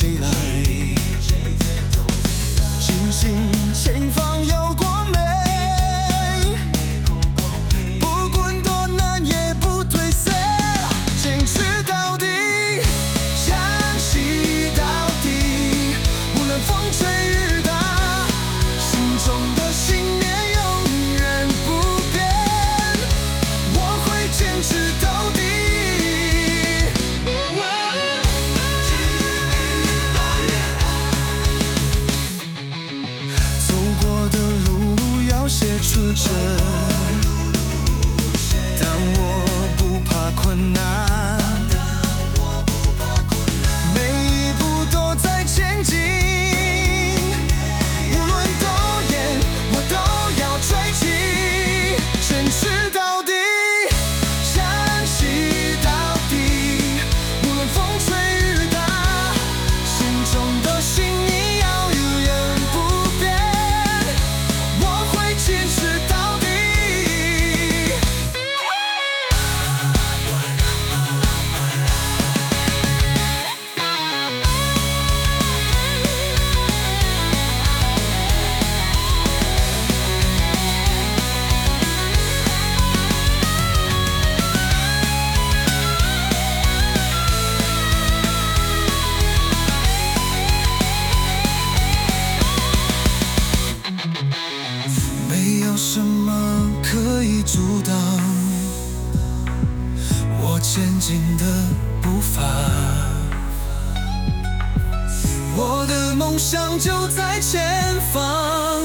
谁来？星星前方有光明，不管多难也不退缩，坚持到底，相信到底，无论风吹雨。阻挡我前进的步伐。我的梦想就在前方，